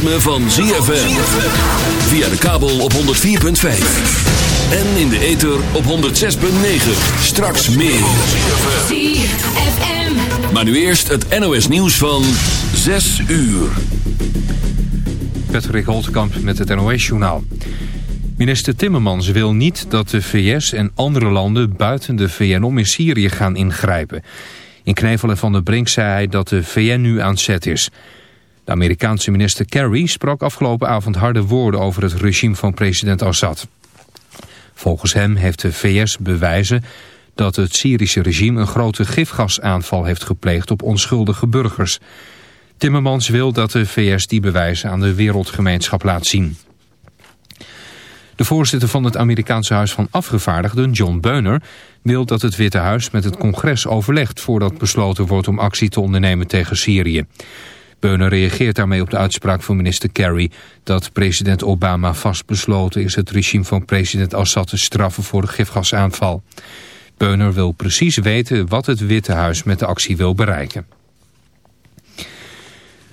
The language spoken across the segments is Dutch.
ritme van ZFM. Via de kabel op 104.5. En in de ether op 106.9. Straks meer. ZFM. Maar nu eerst het NOS nieuws van 6 uur. Patrick Holtkamp met het NOS-journaal. Minister Timmermans wil niet dat de VS en andere landen buiten de VN om in Syrië gaan ingrijpen. In Knevel van der Brink zei hij dat de VN nu aan zet is. De Amerikaanse minister Kerry sprak afgelopen avond harde woorden over het regime van president Assad. Volgens hem heeft de VS bewijzen dat het Syrische regime een grote gifgasaanval heeft gepleegd op onschuldige burgers. Timmermans wil dat de VS die bewijzen aan de wereldgemeenschap laat zien. De voorzitter van het Amerikaanse Huis van Afgevaardigden, John Beuner, wil dat het Witte Huis met het congres overlegt voordat besloten wordt om actie te ondernemen tegen Syrië. Beuner reageert daarmee op de uitspraak van minister Kerry dat president Obama vastbesloten is het regime van president Assad te straffen voor de gifgasaanval. Beuner wil precies weten wat het Witte Huis met de actie wil bereiken.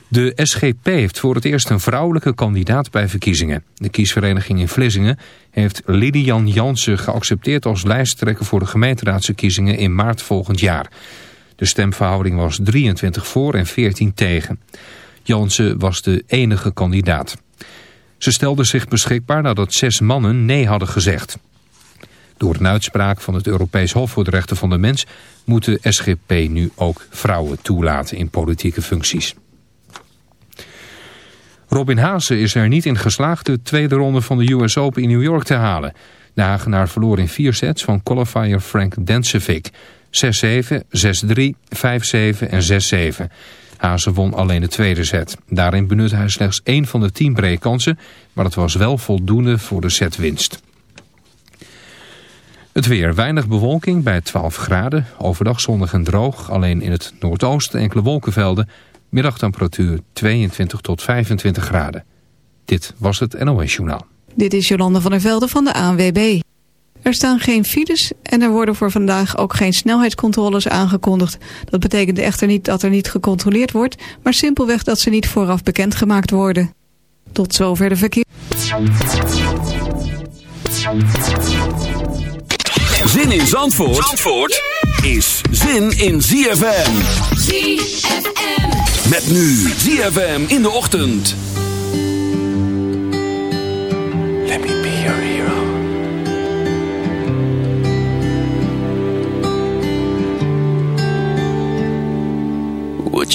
De SGP heeft voor het eerst een vrouwelijke kandidaat bij verkiezingen. De kiesvereniging in Vlissingen heeft Lidian Jansen geaccepteerd als lijsttrekker voor de gemeenteraadsverkiezingen in maart volgend jaar. De stemverhouding was 23 voor en 14 tegen. Jansen was de enige kandidaat. Ze stelde zich beschikbaar nadat zes mannen nee hadden gezegd. Door een uitspraak van het Europees Hof voor de Rechten van de Mens... moet de SGP nu ook vrouwen toelaten in politieke functies. Robin Haase is er niet in geslaagd de tweede ronde van de US Open in New York te halen. De Hagenaar verloor in vier sets van qualifier Frank Densevic. 6-7, 6-3, 5-7 en 6-7. Haase won alleen de tweede set. Daarin benutte hij slechts één van de tien breekkansen, maar het was wel voldoende voor de setwinst. Het weer, weinig bewolking bij 12 graden. Overdag zonnig en droog, alleen in het noordoosten enkele wolkenvelden. Middagtemperatuur 22 tot 25 graden. Dit was het NOS Journaal. Dit is Jolande van der Velde van de ANWB. Er staan geen files en er worden voor vandaag ook geen snelheidscontroles aangekondigd. Dat betekent echter niet dat er niet gecontroleerd wordt, maar simpelweg dat ze niet vooraf bekendgemaakt worden. Tot zover de verkeer. Zin in Zandvoort, Zandvoort is zin in ZFM. ZFM. Met nu ZFM in de ochtend. Let me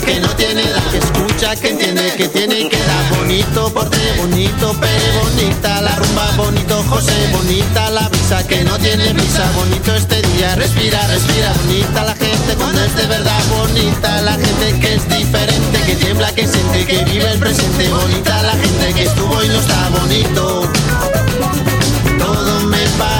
que no tiene edad, que escucha, que entiende, que tiene que dar. Bonito porte, bonito pere, bonita la rumba, bonito José, bonita la brisa, que no tiene brisa, bonito este día, respira, respira, bonita la gente cuando es de verdad, bonita la gente que es diferente, que tiembla, que siente, que vive el presente, bonita la gente que estuvo y no está bonito. Todo me parece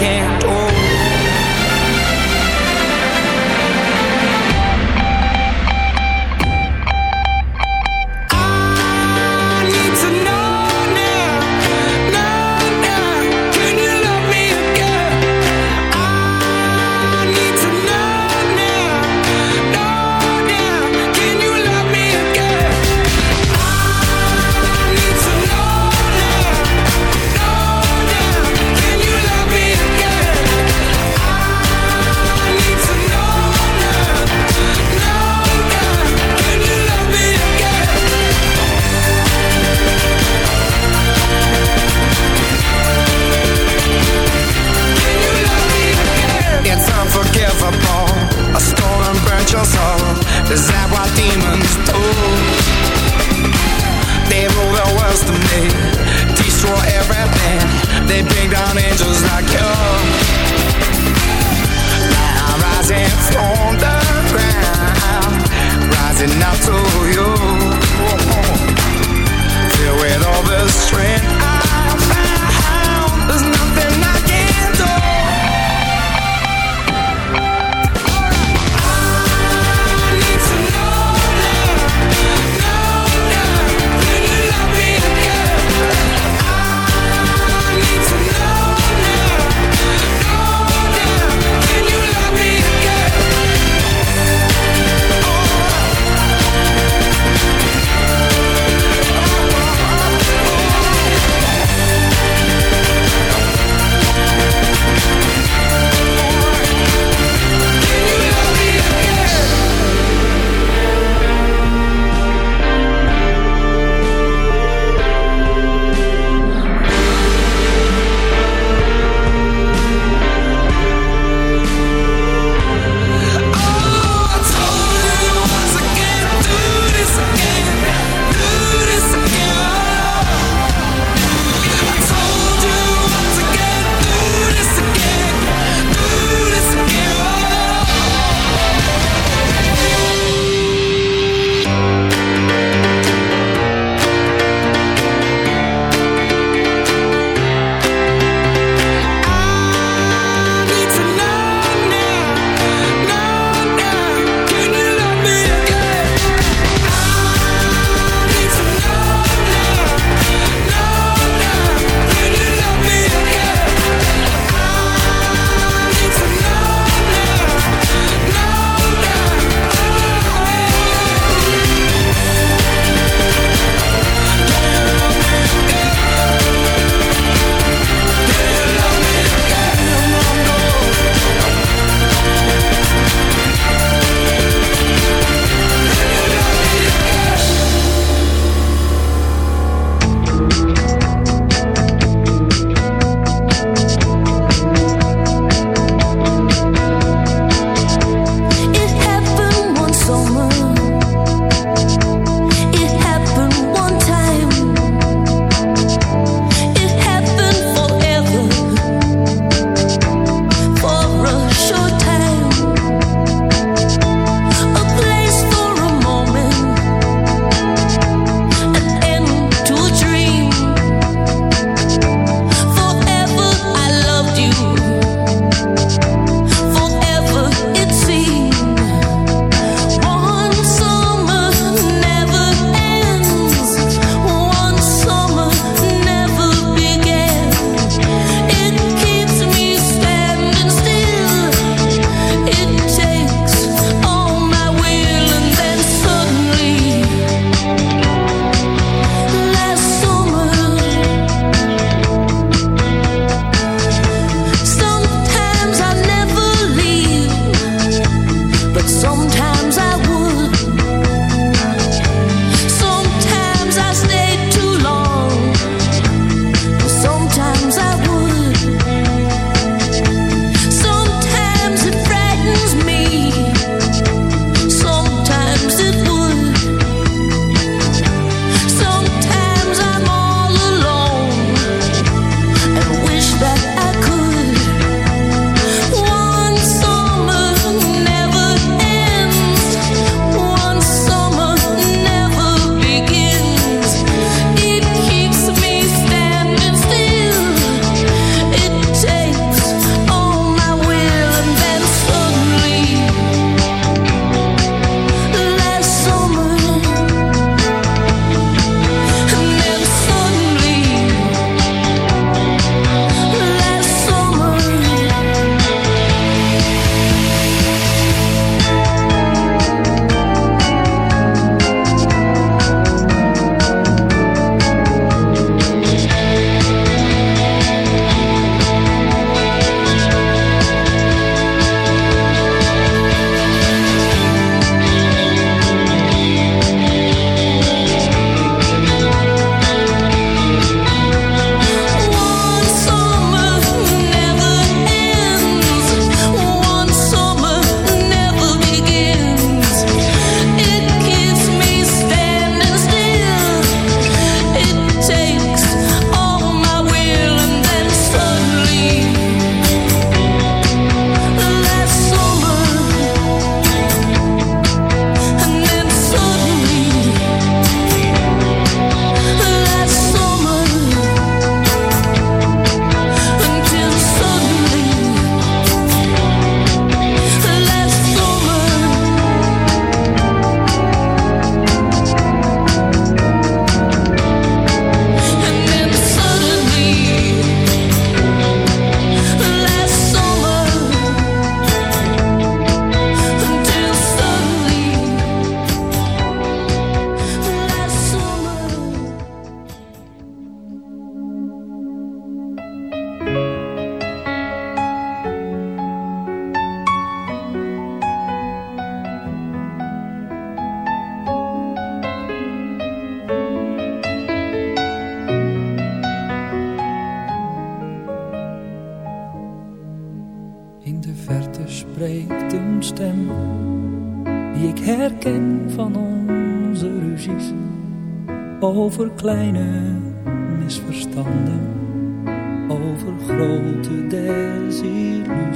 can't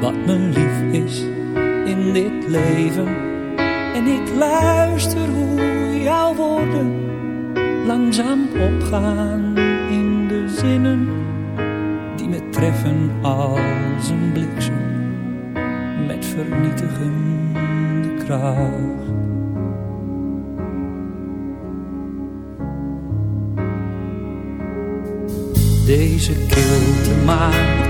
wat me lief is in dit leven. En ik luister hoe jouw woorden langzaam opgaan in de zinnen die me treffen als een bliksem met vernietigende kracht. Deze kilte maakt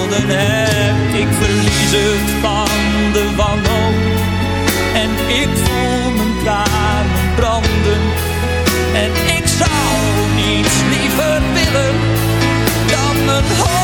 hebt? Ik verlies het van de wanhoop en ik voel mijn tranen branden. En ik zou niets liever willen dan mijn hoofd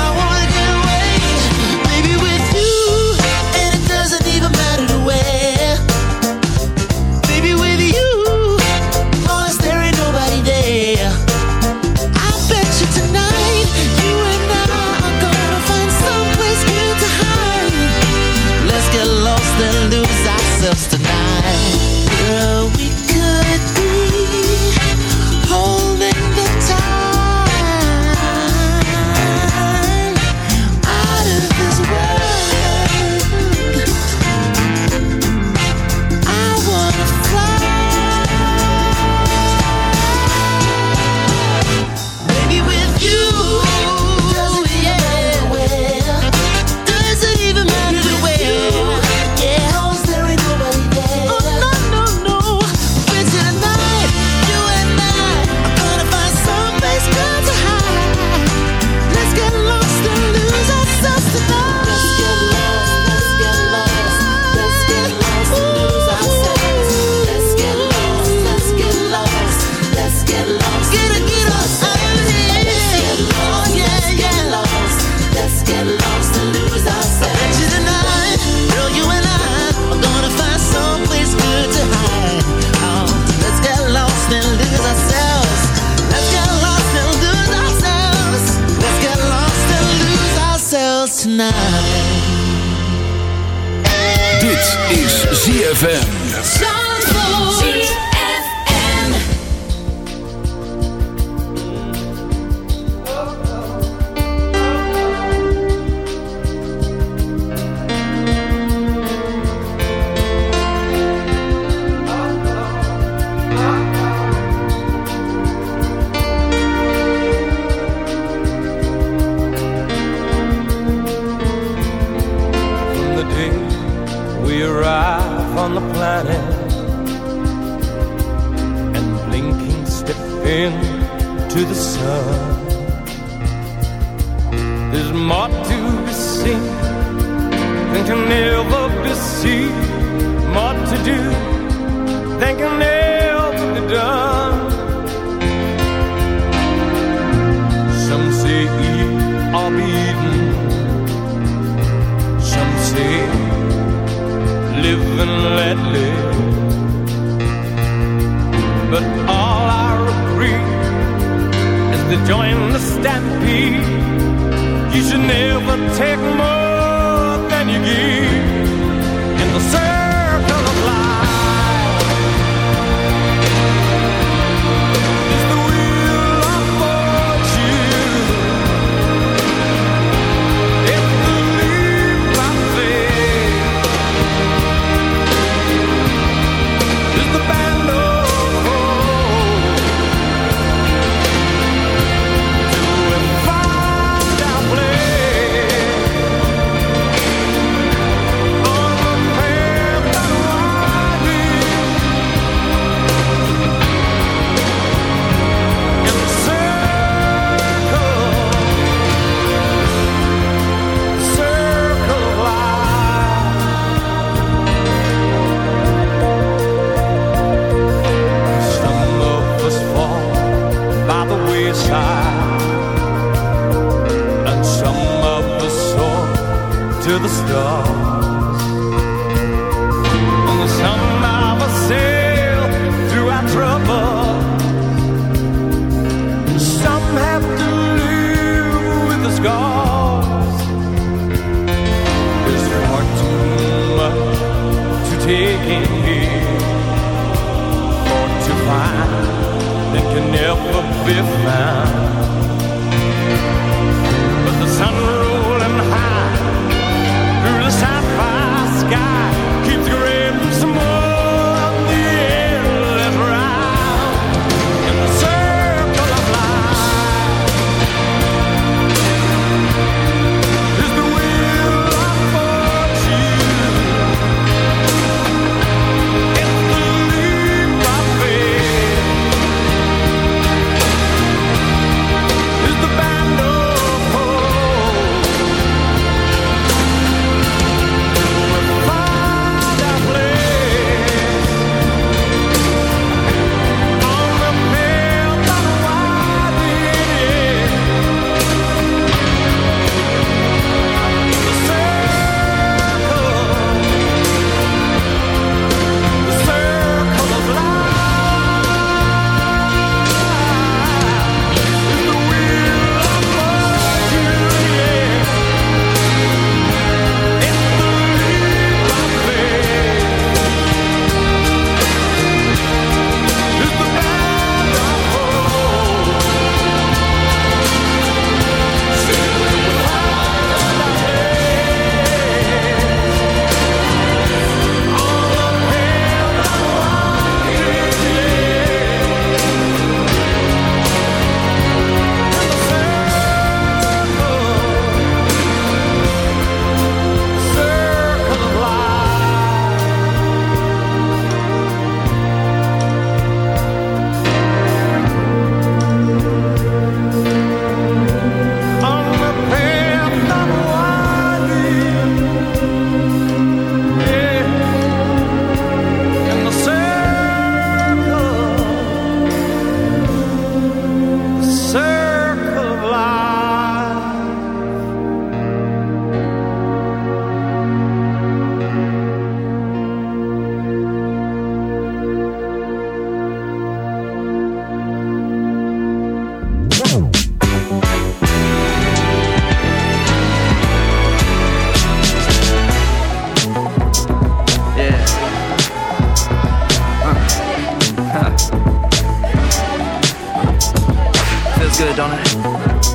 don't it?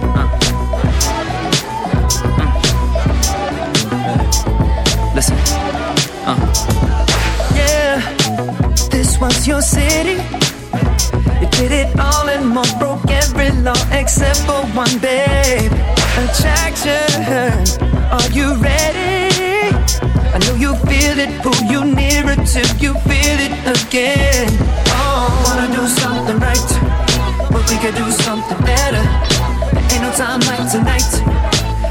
Uh. Mm. Listen. Uh. Yeah, this was your city. You did it all and more, broke every law except for one, babe. Attraction, are you ready? I know you feel it, pull you nearer till you feel it again. Oh, wanna do something right, but we could do something time like tonight,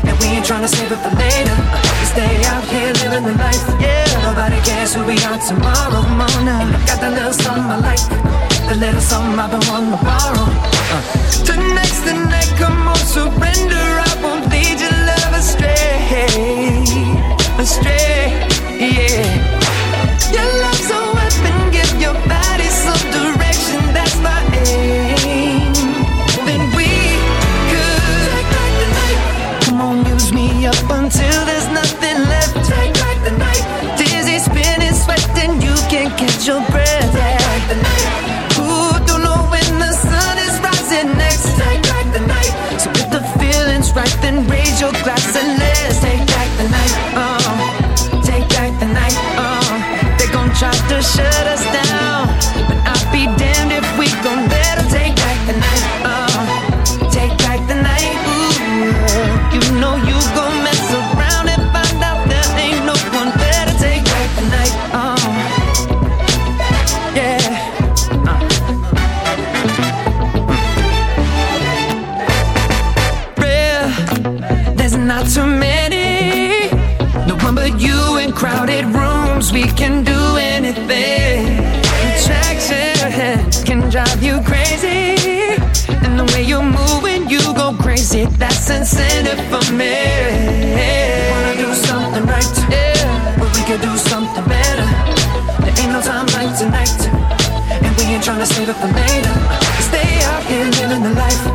and we ain't trying to save it for later. We stay out here living the life, yeah. Nobody cares who we are tomorrow. Now, got that little something I like, the little something I've been wanting to borrow. Uh. Tonight's the night, come on, surrender. I won't lead your love astray, astray, yeah. Your love's a shut us down, but I'll be damned if we gon' let 'em take back the night. Uh, take back the night. Ooh, you know you gon' mess around and find out there ain't no one better. Take back the night. Uh, yeah. real. There's not too many. But you in crowded rooms. We can do anything. Attraction can drive you crazy. And the way you're moving, you go crazy. That's incentive for me. Wanna do something right, yeah. But we could do something better. There ain't no time like tonight. And we ain't tryna save it for later. Stay out here living the life.